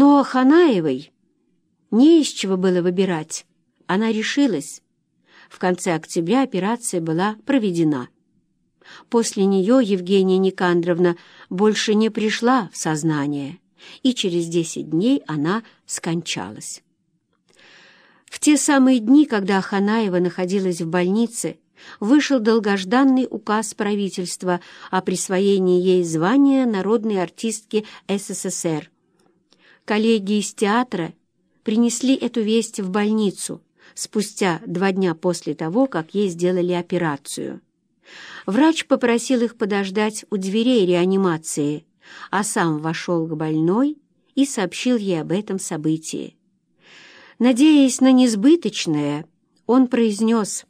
Но Ханаевой не из чего было выбирать. Она решилась. В конце октября операция была проведена. После нее Евгения Никандровна больше не пришла в сознание, и через десять дней она скончалась. В те самые дни, когда Ханаева находилась в больнице, вышел долгожданный указ правительства о присвоении ей звания народной артистки СССР. Коллеги из театра принесли эту весть в больницу спустя два дня после того, как ей сделали операцию. Врач попросил их подождать у дверей реанимации, а сам вошел к больной и сообщил ей об этом событии. Надеясь на несбыточное, он произнес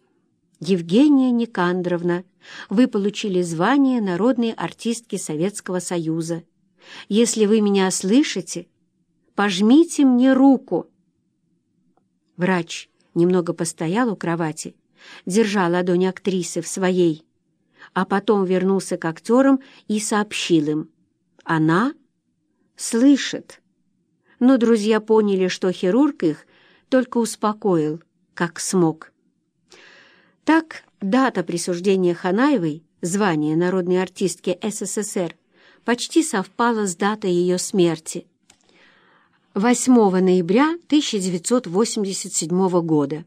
«Евгения Никандровна, вы получили звание народной артистки Советского Союза. Если вы меня слышите, пожмите мне руку». Врач немного постоял у кровати, держа ладонь актрисы в своей, а потом вернулся к актерам и сообщил им. Она слышит. Но друзья поняли, что хирург их только успокоил, как смог. Так, дата присуждения Ханаевой, звания народной артистки СССР, почти совпала с датой ее смерти. 8 ноября 1987 года.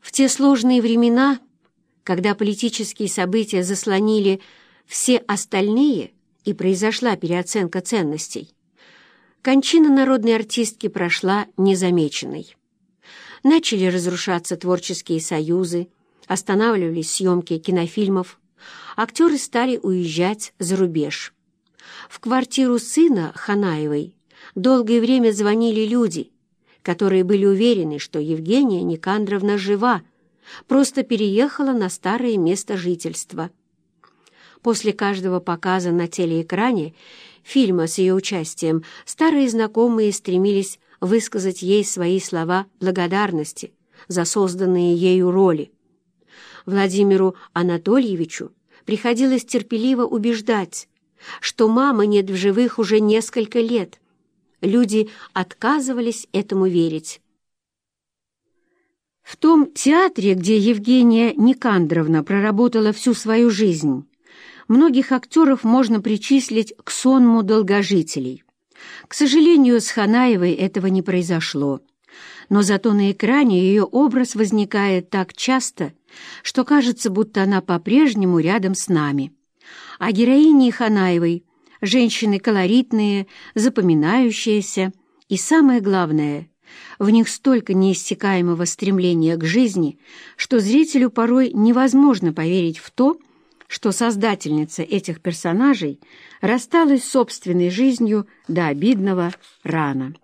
В те сложные времена, когда политические события заслонили все остальные и произошла переоценка ценностей, кончина народной артистки прошла незамеченной. Начали разрушаться творческие союзы, останавливались съемки кинофильмов, актеры стали уезжать за рубеж. В квартиру сына Ханаевой долгое время звонили люди, которые были уверены, что Евгения Никандровна жива, просто переехала на старое место жительства. После каждого показа на телеэкране фильма с ее участием старые знакомые стремились высказать ей свои слова благодарности за созданные ею роли. Владимиру Анатольевичу приходилось терпеливо убеждать, что мамы нет в живых уже несколько лет. Люди отказывались этому верить. В том театре, где Евгения Никандровна проработала всю свою жизнь, многих актеров можно причислить к сонму долгожителей. К сожалению, с Ханаевой этого не произошло. Но зато на экране ее образ возникает так часто, что кажется, будто она по-прежнему рядом с нами. А героини Ханаевой — женщины колоритные, запоминающиеся, и самое главное — в них столько неиссякаемого стремления к жизни, что зрителю порой невозможно поверить в то, что создательница этих персонажей рассталась с собственной жизнью до обидного рано.